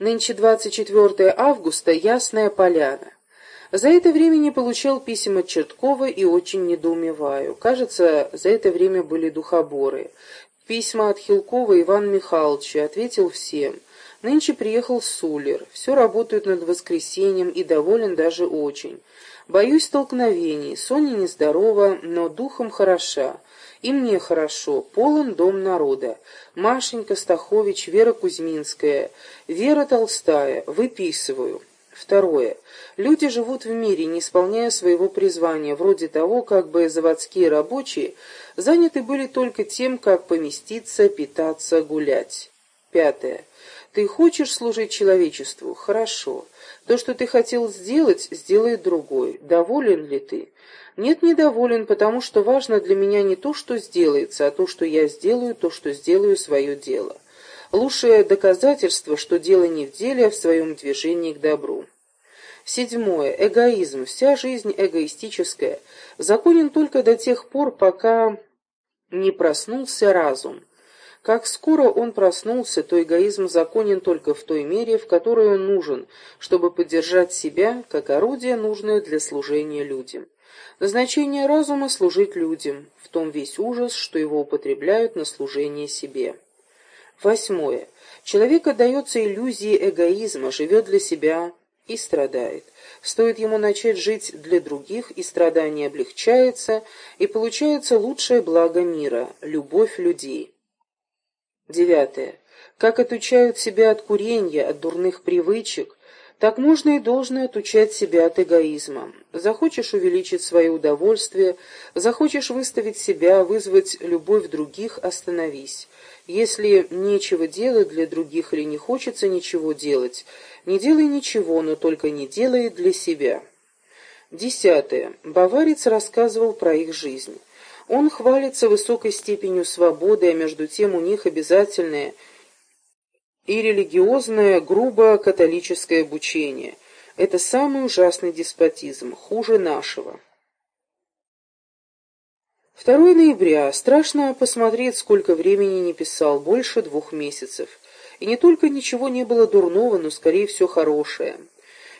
Нынче 24 августа, Ясная Поляна. За это время не получал писем от Черткова и очень недоумеваю. Кажется, за это время были духоборы. Письма от Хилкова Ивана Михайловича ответил всем. Нынче приехал Сулер. Все работают над воскресеньем и доволен даже очень. Боюсь столкновений. Соня нездорова, но духом хороша. И мне хорошо, полон дом народа. Машенька Стахович, Вера Кузьминская, Вера Толстая, выписываю. Второе. Люди живут в мире, не исполняя своего призвания, вроде того, как бы заводские рабочие заняты были только тем, как поместиться, питаться, гулять. Пятое. Ты хочешь служить человечеству? Хорошо. То, что ты хотел сделать, сделает другой. Доволен ли ты? Нет, недоволен, потому что важно для меня не то, что сделается, а то, что я сделаю, то, что сделаю свое дело. Лучшее доказательство, что дело не в деле, а в своем движении к добру. Седьмое. Эгоизм. Вся жизнь эгоистическая. Законен только до тех пор, пока не проснулся разум. Как скоро он проснулся, то эгоизм законен только в той мере, в которой он нужен, чтобы поддержать себя, как орудие, нужное для служения людям. Назначение разума — служить людям, в том весь ужас, что его употребляют на служение себе. Восьмое. Человек отдается иллюзии эгоизма, живет для себя и страдает. Стоит ему начать жить для других, и страдание облегчается, и получается лучшее благо мира — любовь людей. Девятое. Как отучают себя от курения, от дурных привычек, так можно и должно отучать себя от эгоизма. Захочешь увеличить свое удовольствие, захочешь выставить себя, вызвать любовь других – остановись. Если нечего делать для других или не хочется ничего делать, не делай ничего, но только не делай для себя. Десятое. Баварец рассказывал про их жизнь. Он хвалится высокой степенью свободы, а между тем у них обязательное – и религиозное, грубо католическое обучение. Это самый ужасный деспотизм, хуже нашего. 2 ноября. Страшно посмотреть, сколько времени не писал, больше двух месяцев. И не только ничего не было дурного, но скорее все хорошее.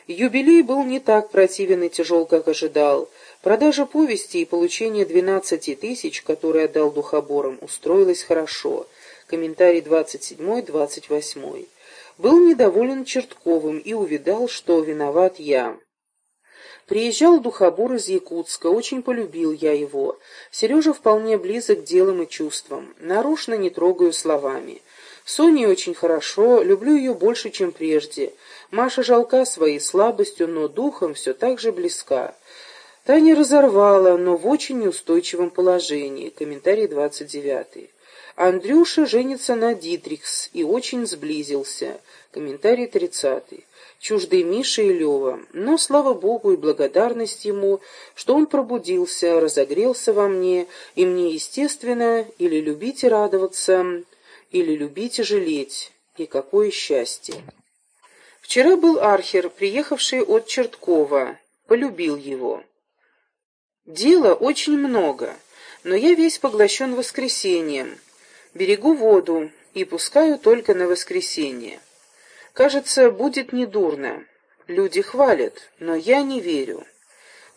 Юбилей был не так противен и тяжел, как ожидал. Продажа повести и получение 12 тысяч, которые отдал духоборам, устроилась хорошо – комментарий 27-28, был недоволен Чертковым и увидал, что виноват я. Приезжал духобор из Якутска, очень полюбил я его. Сережа вполне близок делам и чувствам, нарочно не трогаю словами. Соне очень хорошо, люблю ее больше, чем прежде. Маша жалка своей слабостью, но духом все так же близка. Таня разорвала, но в очень неустойчивом положении. Комментарий 29. Андрюша женится на Дитрихс и очень сблизился. Комментарий тридцатый. Чужды Миша и Лева. Но, слава Богу и благодарность ему, что он пробудился, разогрелся во мне, и мне, естественно, или любить и радоваться, или любить и жалеть. И какое счастье! Вчера был Архер, приехавший от Черткова. Полюбил его. Дела очень много, но я весь поглощен воскресеньем берегу воду и пускаю только на воскресенье. Кажется, будет недурно. Люди хвалят, но я не верю.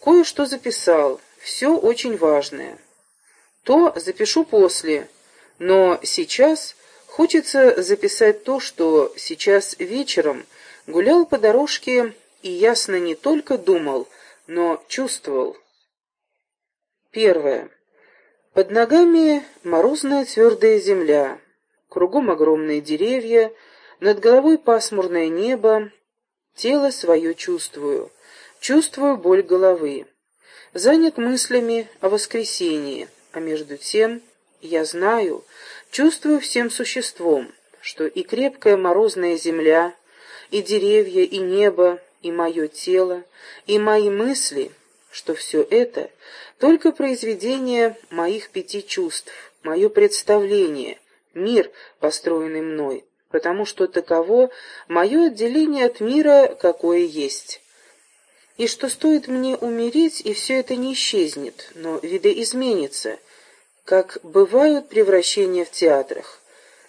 Кое-что записал, все очень важное. То запишу после, но сейчас хочется записать то, что сейчас вечером гулял по дорожке и ясно не только думал, но чувствовал. Первое. Под ногами морозная твердая земля, кругом огромные деревья, над головой пасмурное небо, тело свое чувствую, чувствую боль головы. Занят мыслями о воскресении, а между тем я знаю, чувствую всем существом, что и крепкая морозная земля, и деревья, и небо, и мое тело, и мои мысли — что все это только произведение моих пяти чувств, мое представление, мир, построенный мной, потому что таково мое отделение от мира, какое есть. И что стоит мне умереть, и все это не исчезнет, но видоизменится, как бывают превращения в театрах.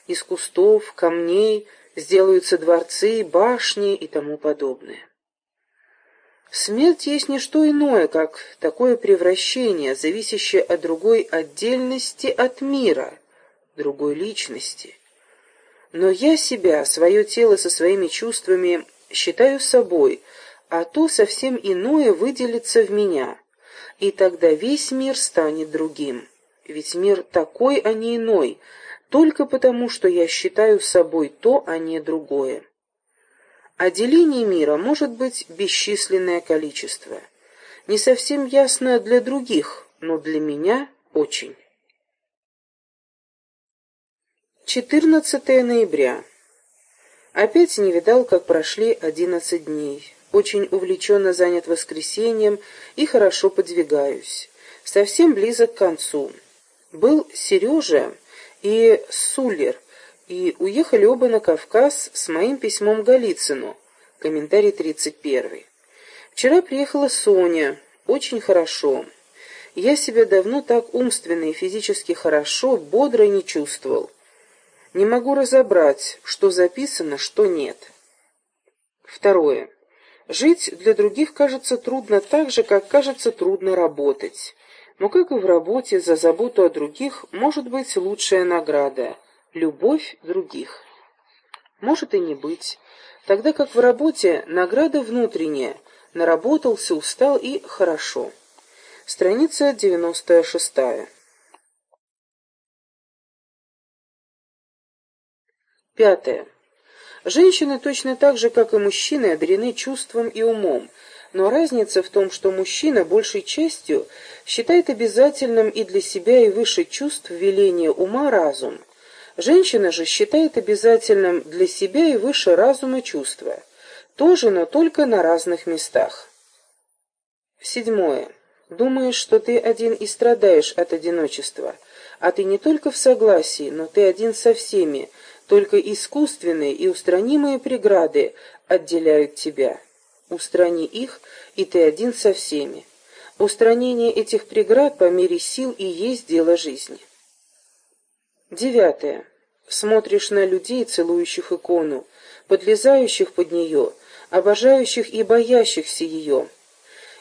Из кустов, камней, сделаются дворцы, башни и тому подобное. Смерть есть не что иное, как такое превращение, зависящее от другой отдельности от мира, другой личности. Но я себя, свое тело со своими чувствами считаю собой, а то совсем иное выделится в меня, и тогда весь мир станет другим. Ведь мир такой, а не иной, только потому, что я считаю собой то, а не другое. А делений мира может быть бесчисленное количество. Не совсем ясно для других, но для меня очень. 14 ноября. Опять не видал, как прошли одиннадцать дней. Очень увлеченно занят воскресеньем и хорошо подвигаюсь. Совсем близок к концу. Был Сережа и Суллер, и уехали оба на Кавказ с моим письмом Голицыну. Комментарий 31. Вчера приехала Соня. Очень хорошо. Я себя давно так умственно и физически хорошо, бодро не чувствовал. Не могу разобрать, что записано, что нет. Второе. Жить для других кажется трудно так же, как кажется трудно работать. Но как и в работе за заботу о других может быть лучшая награда любовь других. Может и не быть, тогда как в работе награда внутренняя, наработался, устал и хорошо. Страница 96. Пятое. Женщины точно так же, как и мужчины, одарены чувством и умом, но разница в том, что мужчина большей частью считает обязательным и для себя, и выше чувств веления ума разум – Женщина же считает обязательным для себя и выше разума чувства. Тоже, но только на разных местах. Седьмое. Думаешь, что ты один и страдаешь от одиночества, а ты не только в согласии, но ты один со всеми, только искусственные и устранимые преграды отделяют тебя. Устрани их, и ты один со всеми. Устранение этих преград по мере сил и есть дело жизни. Девятое. Смотришь на людей, целующих икону, подлезающих под нее, обожающих и боящихся ее.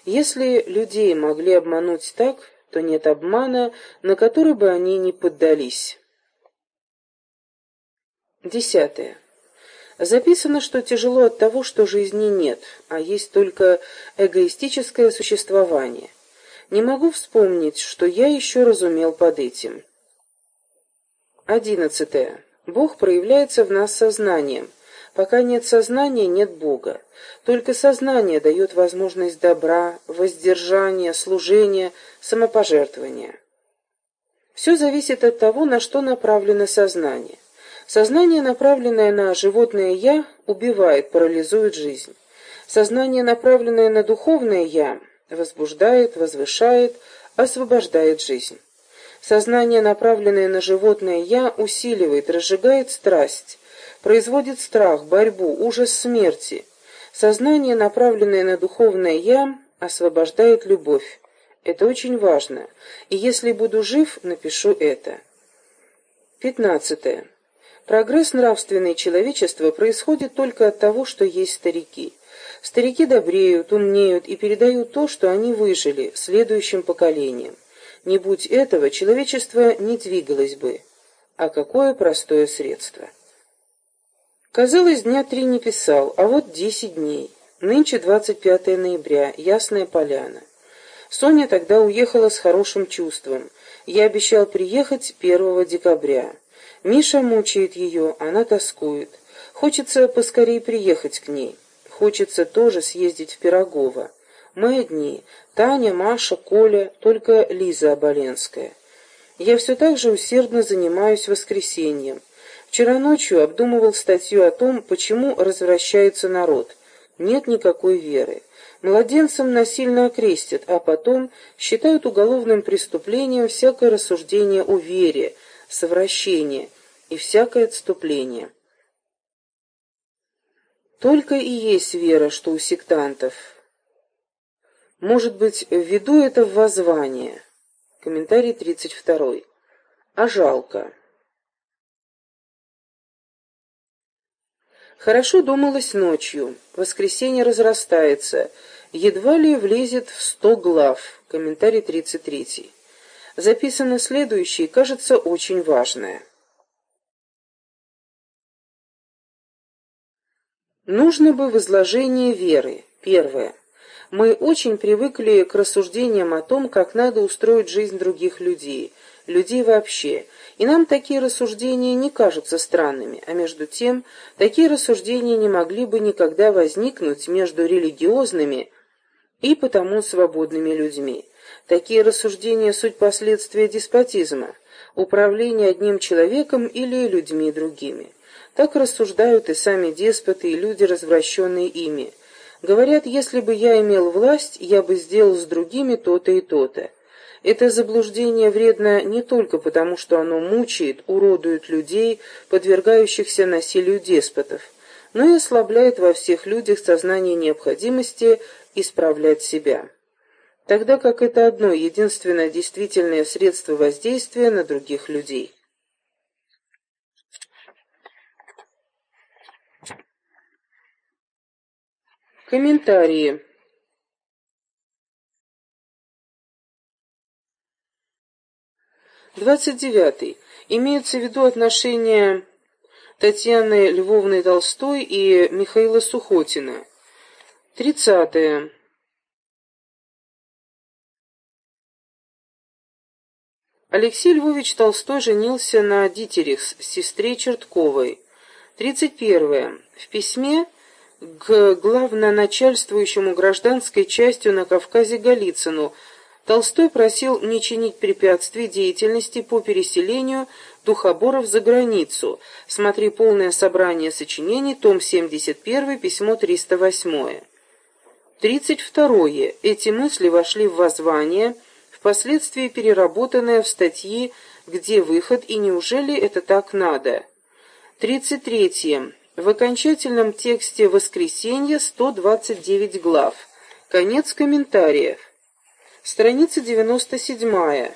Если людей могли обмануть так, то нет обмана, на который бы они не поддались. Десятое. Записано, что тяжело от того, что жизни нет, а есть только эгоистическое существование. Не могу вспомнить, что я еще разумел под этим. Одиннадцатое. Бог проявляется в нас сознанием. Пока нет сознания, нет Бога. Только сознание дает возможность добра, воздержания, служения, самопожертвования. Все зависит от того, на что направлено сознание. Сознание, направленное на животное «я», убивает, парализует жизнь. Сознание, направленное на духовное «я», возбуждает, возвышает, освобождает жизнь. Сознание, направленное на животное «я», усиливает, разжигает страсть, производит страх, борьбу, ужас смерти. Сознание, направленное на духовное «я», освобождает любовь. Это очень важно, и если буду жив, напишу это. Пятнадцатое. Прогресс нравственной человечества происходит только от того, что есть старики. Старики добреют, умнеют и передают то, что они выжили, следующим поколениям. Не будь этого, человечество не двигалось бы. А какое простое средство. Казалось, дня три не писал, а вот десять дней. Нынче 25 ноября, Ясная Поляна. Соня тогда уехала с хорошим чувством. Я обещал приехать 1 декабря. Миша мучает ее, она тоскует. Хочется поскорее приехать к ней. Хочется тоже съездить в Пирогово. Мы одни. Таня, Маша, Коля, только Лиза Оболенская. Я все так же усердно занимаюсь воскресеньем. Вчера ночью обдумывал статью о том, почему развращается народ. Нет никакой веры. Младенцам насильно окрестят, а потом считают уголовным преступлением всякое рассуждение о вере, совращение и всякое отступление. Только и есть вера, что у сектантов – может быть, введу это в воззвание. Комментарий 32. А жалко. Хорошо думалось ночью. Воскресенье разрастается. Едва ли влезет в сто глав. Комментарий 33. Записано следующее, кажется, очень важное. Нужно бы в изложении веры. Первое. Мы очень привыкли к рассуждениям о том, как надо устроить жизнь других людей, людей вообще, и нам такие рассуждения не кажутся странными, а между тем, такие рассуждения не могли бы никогда возникнуть между религиозными и потому свободными людьми. Такие рассуждения – суть последствия деспотизма, управления одним человеком или людьми другими. Так рассуждают и сами деспоты, и люди, развращенные ими. Говорят, если бы я имел власть, я бы сделал с другими то-то и то-то. Это заблуждение вредно не только потому, что оно мучает, уродует людей, подвергающихся насилию деспотов, но и ослабляет во всех людях сознание необходимости исправлять себя. Тогда как это одно единственное действительное средство воздействия на других людей. Комментарии. Двадцать девятый. Имеются в виду отношения Татьяны Львовны Толстой и Михаила Сухотина. Тридцатое. Алексей Львович Толстой женился на Дитерихс, сестре Чертковой. Тридцать первое. В письме к главноначальствующему гражданской частью на Кавказе Голицыну – Толстой просил не чинить препятствий деятельности по переселению духоборов за границу. Смотри полное собрание сочинений, том 71, письмо 308. 32. Эти мысли вошли в воззвание, впоследствии переработанное в статьи «Где выход» и «Неужели это так надо?». 33. В окончательном тексте «Воскресенье» 129 глав. Конец комментариев. Страница 97.